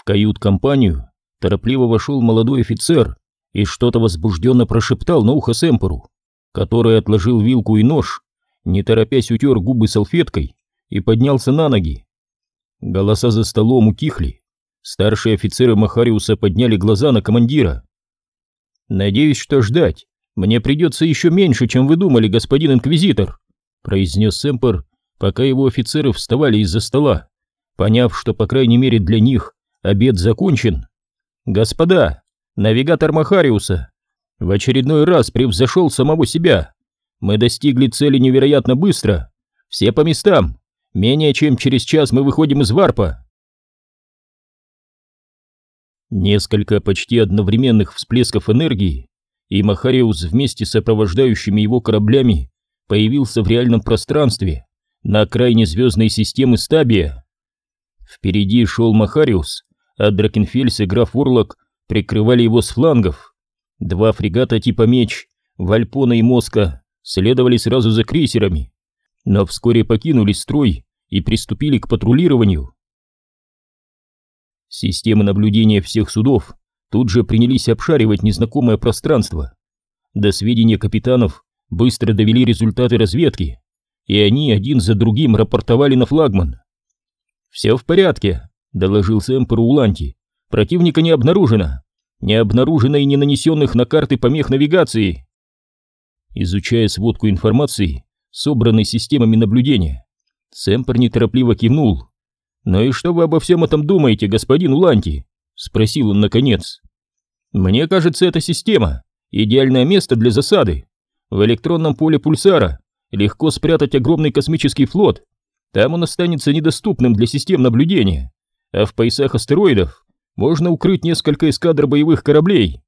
В кают-компанию торопливо вошел молодой офицер и что-то возбужденно прошептал на ухо Сэмперу, который отложил вилку и нож, не торопясь утер губы салфеткой и поднялся на ноги. Голоса за столом утихли. Старшие офицеры Махариуса подняли глаза на командира. «Надеюсь, что ждать мне придется еще меньше, чем вы думали, господин инквизитор», произнес Сэмпер, пока его офицеры вставали из-за стола, поняв, что, по крайней мере, для них обед закончен. «Господа, навигатор Махариуса в очередной раз превзошел самого себя. Мы достигли цели невероятно быстро. Все по местам. Менее чем через час мы выходим из варпа». Несколько почти одновременных всплесков энергии, и Махариус вместе с сопровождающими его кораблями появился в реальном пространстве на окраине звездной системы Стабия. Впереди шел Махариус, а Дракенфельс и граф Урлок прикрывали его с флангов. Два фрегата типа «Меч», Вальпона и Моска следовали сразу за крейсерами, но вскоре покинули строй и приступили к патрулированию. Системы наблюдения всех судов тут же принялись обшаривать незнакомое пространство. До сведения капитанов быстро довели результаты разведки, и они один за другим рапортовали на флагман. «Все в порядке», — доложил Сэмпер Уланти. «Противника не обнаружено. Не обнаружено и не нанесенных на карты помех навигации». Изучая сводку информации, собранной системами наблюдения, Сэмпер неторопливо кивнул. «Ну и что вы обо всем этом думаете, господин Уланти?» — спросил он наконец. «Мне кажется, эта система — идеальное место для засады. В электронном поле пульсара легко спрятать огромный космический флот. Там он останется недоступным для систем наблюдения, а в поясах астероидов можно укрыть несколько эскадр боевых кораблей».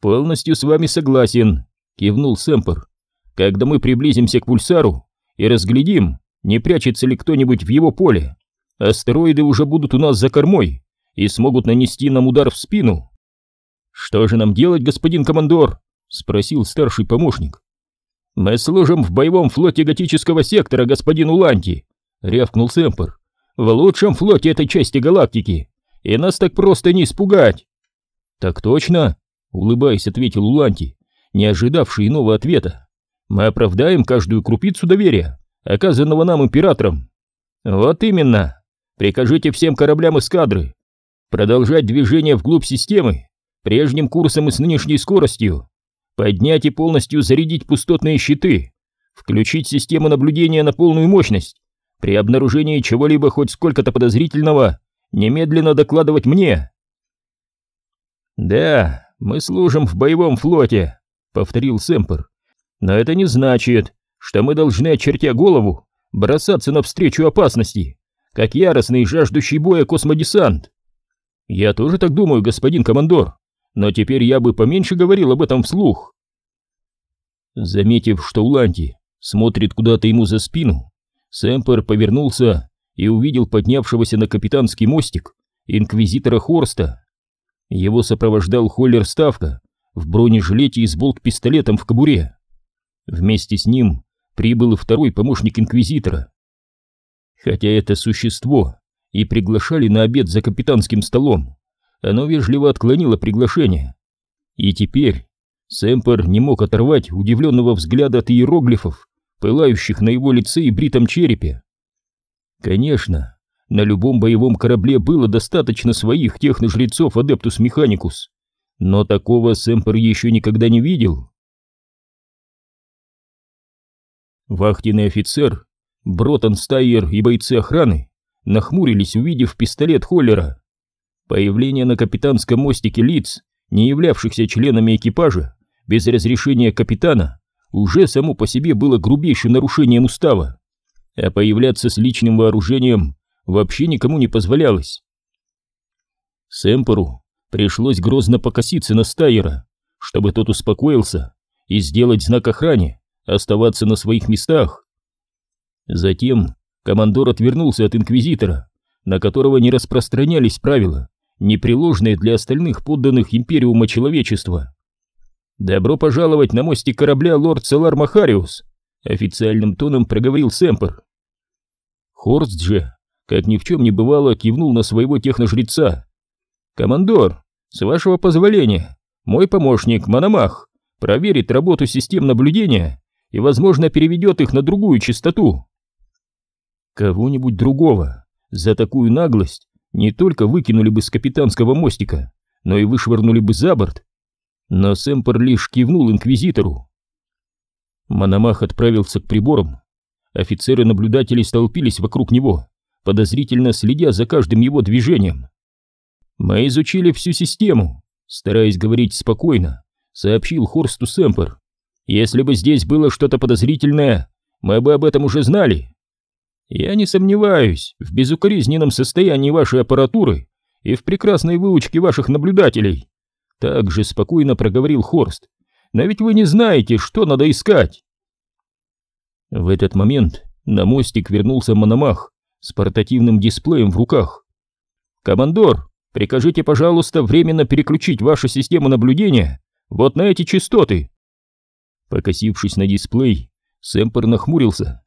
«Полностью с вами согласен», — кивнул Сэмпер. «Когда мы приблизимся к пульсару и разглядим, не прячется ли кто-нибудь в его поле, Астероиды уже будут у нас за кормой и смогут нанести нам удар в спину. Что же нам делать, господин командор? Спросил старший помощник. Мы служим в боевом флоте готического сектора, господин Уланти, рявкнул Сэмпер. В лучшем флоте этой части галактики, и нас так просто не испугать. Так точно, улыбаясь, ответил Уланти, не ожидавший иного ответа. Мы оправдаем каждую крупицу доверия, оказанного нам императором. Вот именно, Прикажите всем кораблям эскадры продолжать движение вглубь системы прежним курсом и с нынешней скоростью, поднять и полностью зарядить пустотные щиты, включить систему наблюдения на полную мощность, при обнаружении чего-либо хоть сколько-то подозрительного, немедленно докладывать мне. «Да, мы служим в боевом флоте», — повторил Сэмпер. «Но это не значит, что мы должны, очертя голову, бросаться навстречу опасности как яростный жаждущий боя космодесант. Я тоже так думаю, господин командор, но теперь я бы поменьше говорил об этом вслух. Заметив, что Уланти смотрит куда-то ему за спину, Сэмпер повернулся и увидел поднявшегося на капитанский мостик инквизитора Хорста. Его сопровождал Холлер Ставка в бронежилете и с болт-пистолетом в кобуре. Вместе с ним прибыл и второй помощник инквизитора, Хотя это существо и приглашали на обед за капитанским столом, оно вежливо отклонило приглашение. И теперь Сэмпер не мог оторвать удивленного взгляда от иероглифов, пылающих на его лице и бритом черепе. Конечно, на любом боевом корабле было достаточно своих техножрецов Адептус Механикус, но такого Сэмпер еще никогда не видел. Вахтенный офицер Бротон, Стайер и бойцы охраны нахмурились, увидев пистолет Холлера. Появление на капитанском мостике лиц, не являвшихся членами экипажа, без разрешения капитана, уже само по себе было грубейшим нарушением устава, а появляться с личным вооружением вообще никому не позволялось. Сэмпору пришлось грозно покоситься на Стайера, чтобы тот успокоился и сделать знак охране оставаться на своих местах. Затем командор отвернулся от инквизитора, на которого не распространялись правила, непреложные для остальных подданных Империума человечества. «Добро пожаловать на мостик корабля лорд Селар Махариус», официальным тоном проговорил Сэмпер. Хорст же, как ни в чем не бывало, кивнул на своего техножреца «Командор, с вашего позволения, мой помощник Мономах проверит работу систем наблюдения и, возможно, переведет их на другую частоту». Кого-нибудь другого за такую наглость не только выкинули бы с капитанского мостика, но и вышвырнули бы за борт. Но Сэмпер лишь кивнул инквизитору. Мономах отправился к приборам. Офицеры-наблюдатели столпились вокруг него, подозрительно следя за каждым его движением. «Мы изучили всю систему», — стараясь говорить спокойно, сообщил Хорсту Сэмпер. «Если бы здесь было что-то подозрительное, мы бы об этом уже знали». «Я не сомневаюсь в безукоризненном состоянии вашей аппаратуры и в прекрасной выучке ваших наблюдателей», — также спокойно проговорил Хорст. «Но ведь вы не знаете, что надо искать». В этот момент на мостик вернулся Мономах с портативным дисплеем в руках. «Командор, прикажите, пожалуйста, временно переключить вашу систему наблюдения вот на эти частоты». Покосившись на дисплей, Сэмпер нахмурился.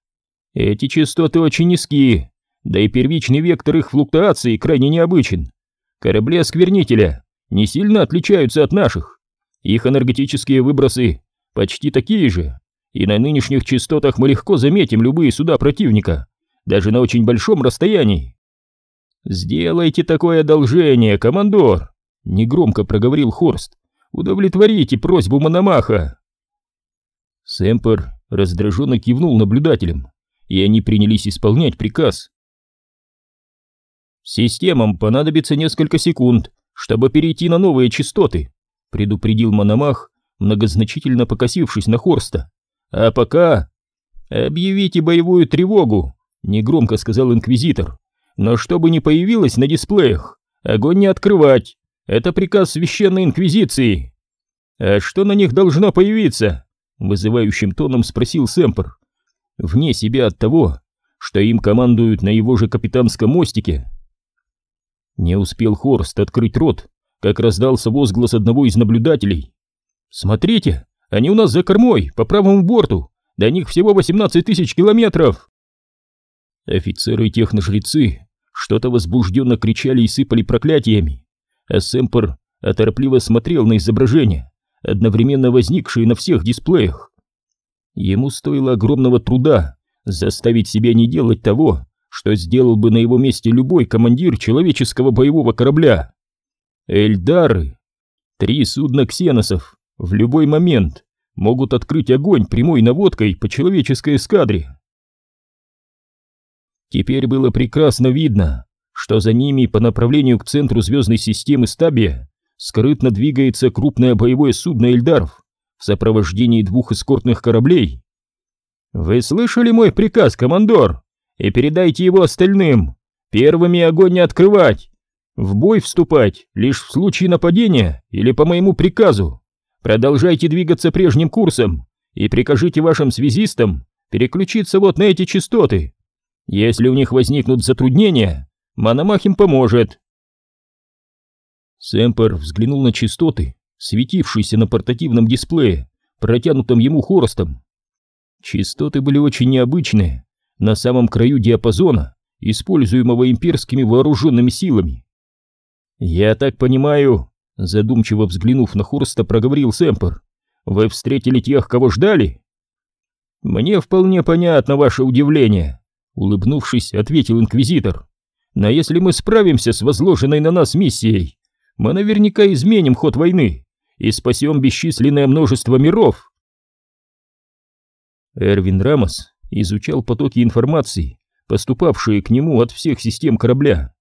«Эти частоты очень низкие, да и первичный вектор их флуктуации крайне необычен. Корабли-осквернителя не сильно отличаются от наших. Их энергетические выбросы почти такие же, и на нынешних частотах мы легко заметим любые суда противника, даже на очень большом расстоянии. «Сделайте такое одолжение, командор!» — негромко проговорил Хорст. «Удовлетворите просьбу Мономаха!» Сэмпер раздраженно кивнул наблюдателям, и они принялись исполнять приказ. «Системам понадобится несколько секунд, чтобы перейти на новые частоты», — предупредил Мономах, многозначительно покосившись на Хорста. «А пока...» «Объявите боевую тревогу», — негромко сказал Инквизитор. «Но чтобы не появилось на дисплеях, огонь не открывать. Это приказ Священной Инквизиции». «А что на них должно появиться?» — вызывающим тоном спросил Сэмпер. Вне себя от того, что им командуют на его же капитанском мостике. Не успел Хорст открыть рот, как раздался возглас одного из наблюдателей. «Смотрите, они у нас за кормой, по правому борту, до них всего 18 тысяч километров!» Офицеры и техножрецы что-то возбужденно кричали и сыпали проклятиями, а Сэмпер оторопливо смотрел на изображения, одновременно возникшие на всех дисплеях. Ему стоило огромного труда заставить себя не делать того, что сделал бы на его месте любой командир человеческого боевого корабля. Эльдары, три судна ксеносов, в любой момент могут открыть огонь прямой наводкой по человеческой эскадре. Теперь было прекрасно видно, что за ними по направлению к центру звездной системы Стабия скрытно двигается крупное боевое судно Эльдаров в сопровождении двух эскортных кораблей. «Вы слышали мой приказ, командор? И передайте его остальным. Первыми огонь не открывать. В бой вступать лишь в случае нападения или по моему приказу. Продолжайте двигаться прежним курсом и прикажите вашим связистам переключиться вот на эти частоты. Если у них возникнут затруднения, Мономах им поможет. Сэмпер взглянул на частоты, светившиеся на портативном дисплее, протянутом ему хоростом. Частоты были очень необычные, на самом краю диапазона, используемого имперскими вооруженными силами. «Я так понимаю», — задумчиво взглянув на Хорста, проговорил Сэмпер, «вы встретили тех, кого ждали?» «Мне вполне понятно ваше удивление», Улыбнувшись, ответил инквизитор. Но если мы справимся с возложенной на нас миссией, мы наверняка изменим ход войны и спасем бесчисленное множество миров. Эрвин Рамос изучал потоки информации, поступавшие к нему от всех систем корабля.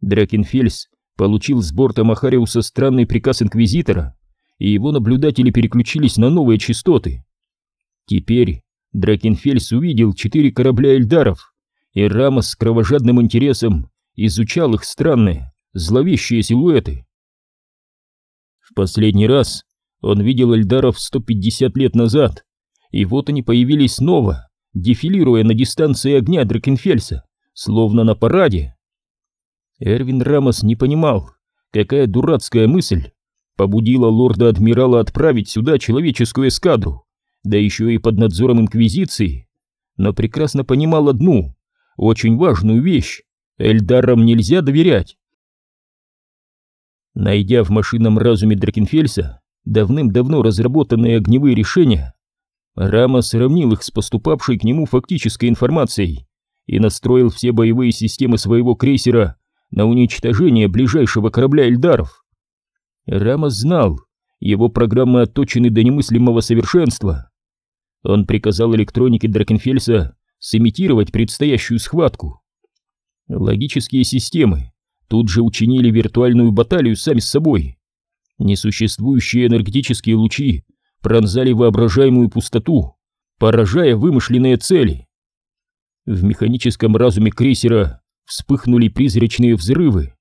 Дракенфельс получил с борта Махариуса странный приказ инквизитора, и его наблюдатели переключились на новые частоты. Теперь Дракенфельс увидел четыре корабля Эльдаров, и Рамос с кровожадным интересом изучал их странные, зловещие силуэты. В последний раз он видел Эльдаров 150 лет назад, и вот они появились снова, дефилируя на дистанции огня Дракенфельса, словно на параде. Эрвин Рамос не понимал, какая дурацкая мысль побудила лорда-адмирала отправить сюда человеческую эскадру да еще и под надзором Инквизиции, но прекрасно понимал одну, очень важную вещь. Эльдарам нельзя доверять. Найдя в машинном разуме Дракенфельса давным-давно разработанные огневые решения, Рама сравнил их с поступавшей к нему фактической информацией и настроил все боевые системы своего крейсера на уничтожение ближайшего корабля Эльдаров. Рамос знал, его программы отточены до немыслимого совершенства. Он приказал электронике Дракенфельса сымитировать предстоящую схватку. Логические системы тут же учинили виртуальную баталию сами с собой. Несуществующие энергетические лучи пронзали воображаемую пустоту, поражая вымышленные цели. В механическом разуме крейсера вспыхнули призрачные взрывы.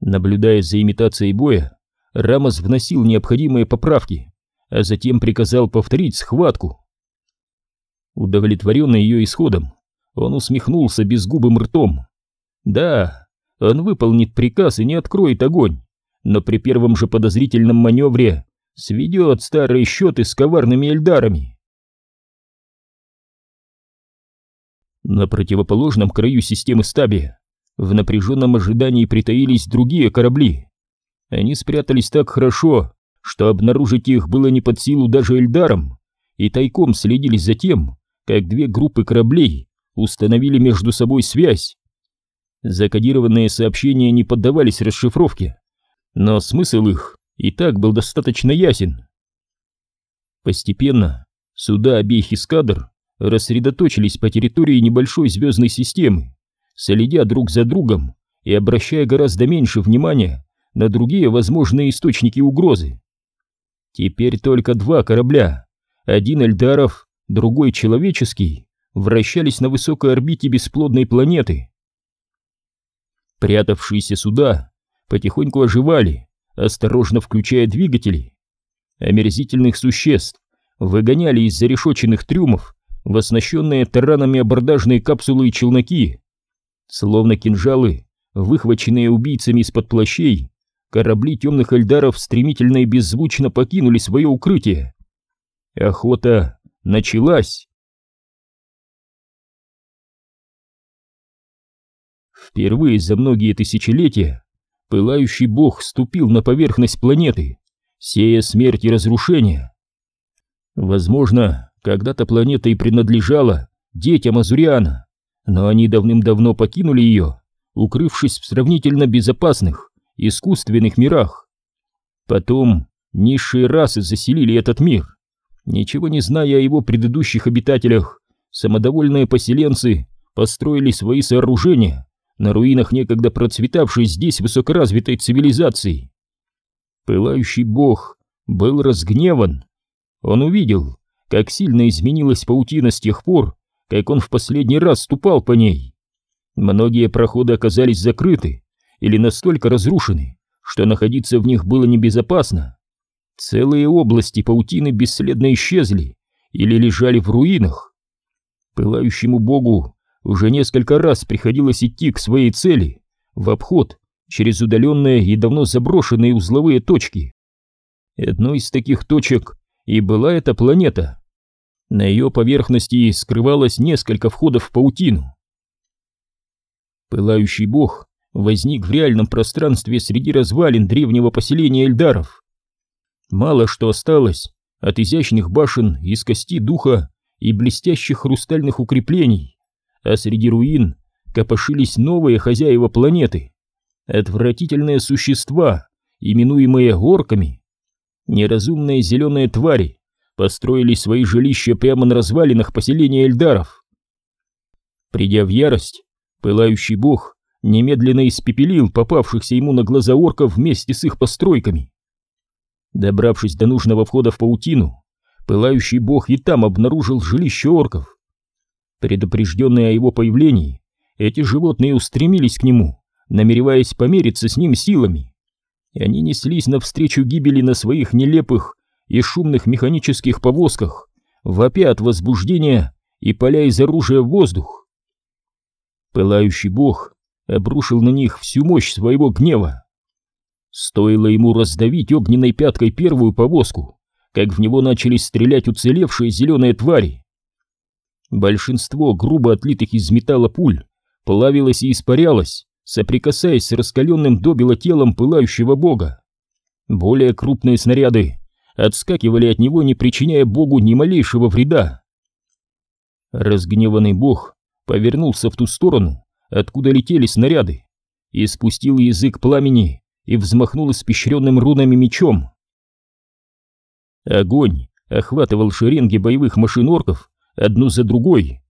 Наблюдая за имитацией боя, Рамос вносил необходимые поправки, а затем приказал повторить схватку. Удовлетворенный ее исходом, он усмехнулся безгубым ртом. Да, он выполнит приказ и не откроет огонь, но при первом же подозрительном маневре сведет старые счеты с коварными эльдарами. На противоположном краю системы Стабия в напряженном ожидании притаились другие корабли. Они спрятались так хорошо, что обнаружить их было не под силу даже Эльдарам, и тайком следили за тем, как две группы кораблей установили между собой связь. Закодированные сообщения не поддавались расшифровке, но смысл их и так был достаточно ясен. Постепенно суда обеих эскадр рассредоточились по территории небольшой звездной системы, следя друг за другом и обращая гораздо меньше внимания на другие возможные источники угрозы. Теперь только два корабля, один Эльдаров, другой человеческий, вращались на высокой орбите бесплодной планеты. Прятавшиеся суда потихоньку оживали, осторожно включая двигатели. Омерзительных существ выгоняли из зарешоченных трюмов в оснащенные таранами абордажные капсулы и челноки. Словно кинжалы, выхваченные убийцами из-под плащей, корабли темных эльдаров стремительно и беззвучно покинули свое укрытие. Охота началась. Впервые за многие тысячелетия пылающий бог ступил на поверхность планеты, сея смерть и разрушение. Возможно, когда-то планета и принадлежала детям Азуриана, но они давным-давно покинули ее, укрывшись в сравнительно безопасных, искусственных мирах. Потом низшие расы заселили этот мир. Ничего не зная о его предыдущих обитателях, самодовольные поселенцы построили свои сооружения на руинах некогда процветавшей здесь высокоразвитой цивилизации. Пылающий бог был разгневан. Он увидел, как сильно изменилась паутина с тех пор, как он в последний раз ступал по ней. Многие проходы оказались закрыты или настолько разрушены, что находиться в них было небезопасно. Целые области паутины бесследно исчезли или лежали в руинах. Пылающему богу уже несколько раз приходилось идти к своей цели, в обход, через удаленные и давно заброшенные узловые точки. Одной из таких точек и была эта планета. На ее поверхности скрывалось несколько входов в паутину. Пылающий бог возник в реальном пространстве среди развалин древнего поселения Эльдаров. Мало что осталось от изящных башен из кости духа и блестящих хрустальных укреплений а среди руин копошились новые хозяева планеты, отвратительные существа, именуемые орками. Неразумные зеленые твари построили свои жилища прямо на развалинах поселения Эльдаров. Придя в ярость, пылающий бог немедленно испепелил попавшихся ему на глаза орков вместе с их постройками. Добравшись до нужного входа в паутину, пылающий бог и там обнаружил жилище орков. Предупрежденные о его появлении, эти животные устремились к нему, намереваясь помериться с ним силами. И они неслись навстречу гибели на своих нелепых и шумных механических повозках, вопя от возбуждения и поля из оружия в воздух. Пылающий бог обрушил на них всю мощь своего гнева. Стоило ему раздавить огненной пяткой первую повозку, как в него начали стрелять уцелевшие зеленые твари. Большинство грубо отлитых из металла пуль плавилось и испарялось, соприкасаясь с раскаленным добело телом пылающего бога. Более крупные снаряды отскакивали от него, не причиняя богу ни малейшего вреда. Разгневанный бог повернулся в ту сторону, откуда летели снаряды, и спустил язык пламени и взмахнул испещренным рунами мечом. Огонь охватывал шеренги боевых машин орков одну за другой.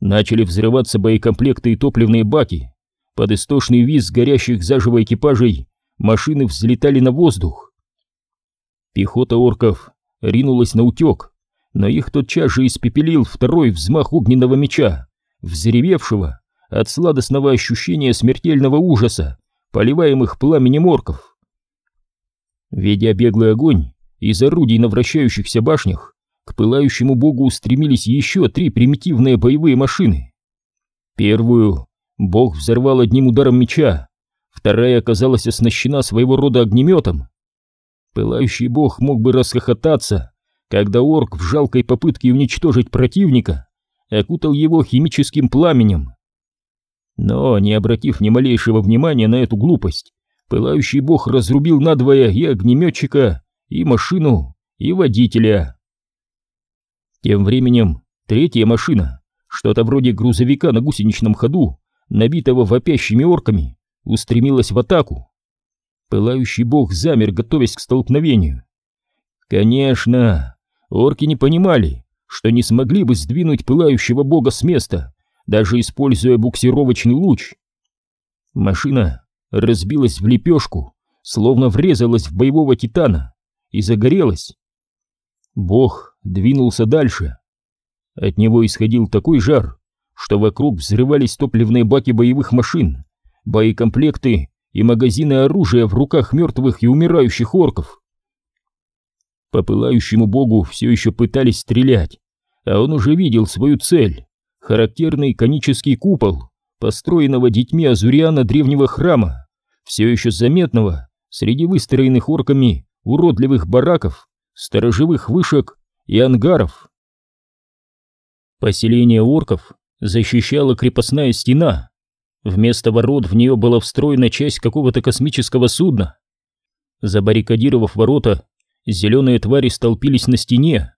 Начали взрываться боекомплекты и топливные баки. Под истошный визг горящих заживо экипажей машины взлетали на воздух. Пехота орков ринулась на утек, но их тотчас же испепелил второй взмах огненного меча, взревевшего от сладостного ощущения смертельного ужаса, поливаемых пламенем орков. Ведя беглый огонь из орудий на вращающихся башнях, к пылающему богу устремились еще три примитивные боевые машины. Первую бог взорвал одним ударом меча, вторая оказалась оснащена своего рода огнеметом. Пылающий бог мог бы расхохотаться, когда орк в жалкой попытке уничтожить противника окутал его химическим пламенем. Но, не обратив ни малейшего внимания на эту глупость, пылающий бог разрубил надвое и огнеметчика, и машину, и водителя. Тем временем третья машина, что-то вроде грузовика на гусеничном ходу, набитого вопящими орками, устремилась в атаку. Пылающий бог замер, готовясь к столкновению. Конечно, орки не понимали, что не смогли бы сдвинуть пылающего бога с места, даже используя буксировочный луч. Машина разбилась в лепешку, словно врезалась в боевого титана и загорелась. Бог двинулся дальше. От него исходил такой жар, что вокруг взрывались топливные баки боевых машин, боекомплекты и магазины оружия в руках мертвых и умирающих орков. По пылающему богу все еще пытались стрелять, а он уже видел свою цель характерный конический купол, построенного детьми Азуриана древнего храма, все еще заметного среди выстроенных орками уродливых бараков, сторожевых вышек и ангаров. Поселение орков защищала крепостная стена. Вместо ворот в нее была встроена часть какого-то космического судна. Забаррикадировав ворота, зеленые твари столпились на стене,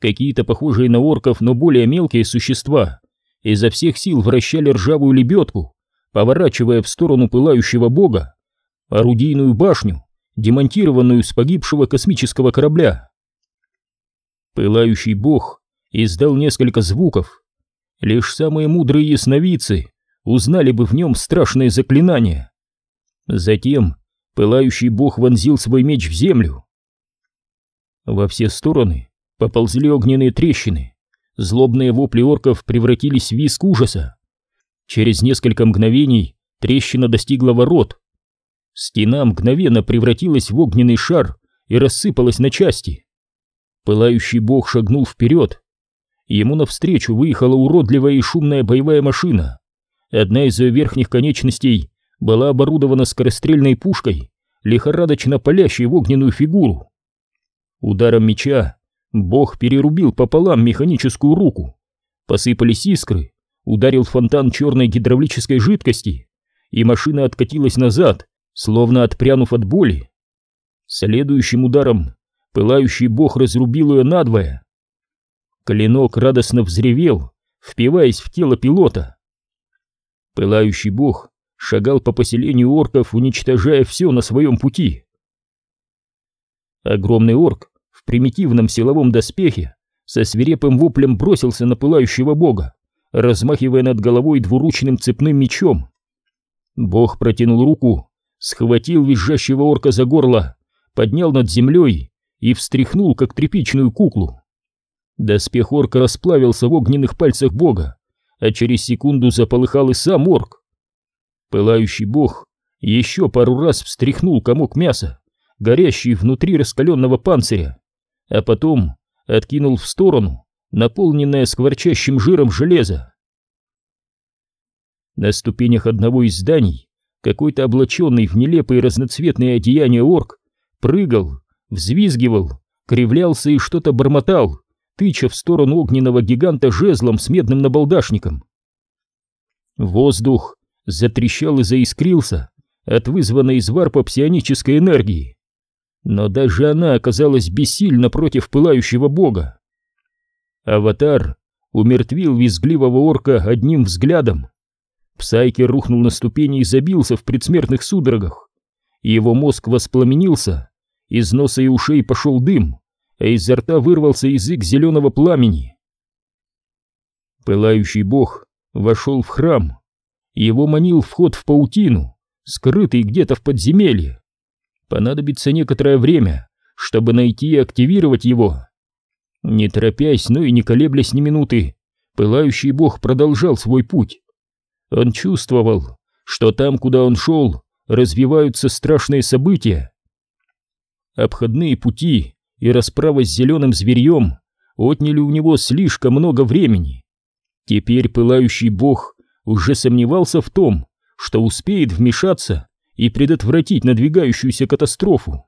Какие-то похожие на орков, но более мелкие существа изо всех сил вращали ржавую лебедку, поворачивая в сторону пылающего бога орудийную башню, демонтированную с погибшего космического корабля. Пылающий бог издал несколько звуков. Лишь самые мудрые ясновидцы узнали бы в нем страшное заклинание. Затем пылающий бог вонзил свой меч в землю. Во все стороны поползли огненные трещины. Злобные вопли орков превратились в виск ужаса. Через несколько мгновений трещина достигла ворот. Стена мгновенно превратилась в огненный шар и рассыпалась на части. Пылающий бог шагнул вперед. Ему навстречу выехала уродливая и шумная боевая машина. Одна из ее верхних конечностей была оборудована скорострельной пушкой, лихорадочно палящей в огненную фигуру. Ударом меча Бог перерубил пополам механическую руку. Посыпались искры, ударил фонтан черной гидравлической жидкости, и машина откатилась назад, словно отпрянув от боли. Следующим ударом пылающий бог разрубил ее надвое. Клинок радостно взревел, впиваясь в тело пилота. Пылающий бог шагал по поселению орков, уничтожая все на своем пути. Огромный орк в примитивном силовом доспехе со свирепым воплем бросился на пылающего бога, размахивая над головой двуручным цепным мечом. Бог протянул руку, схватил визжащего орка за горло, поднял над землей и встряхнул, как тряпичную куклу. Доспех орка расплавился в огненных пальцах бога, а через секунду заполыхал и сам орк. Пылающий бог еще пару раз встряхнул комок мяса, горящий внутри раскаленного панциря, а потом откинул в сторону наполненное скворчащим жиром железо. На ступенях одного из зданий какой-то облаченный в нелепые разноцветные одеяния орк прыгал, взвизгивал, кривлялся и что-то бормотал, тыча в сторону огненного гиганта жезлом с медным набалдашником. Воздух затрещал и заискрился от вызванной из варпа псионической энергии. Но даже она оказалась бессильна против пылающего бога. Аватар умертвил визгливого орка одним взглядом. Псайкер рухнул на ступени и забился в предсмертных судорогах. Его мозг воспламенился, из носа и ушей пошел дым, а изо рта вырвался язык зеленого пламени. Пылающий бог вошел в храм. Его манил вход в паутину, скрытый где-то в подземелье. Понадобится некоторое время, чтобы найти и активировать его. Не торопясь, но и не колеблясь ни минуты, пылающий бог продолжал свой путь. Он чувствовал, что там, куда он шел, развиваются страшные события. Обходные пути и расправа с зеленым зверьем отняли у него слишком много времени. Теперь пылающий бог уже сомневался в том, что успеет вмешаться и предотвратить надвигающуюся катастрофу.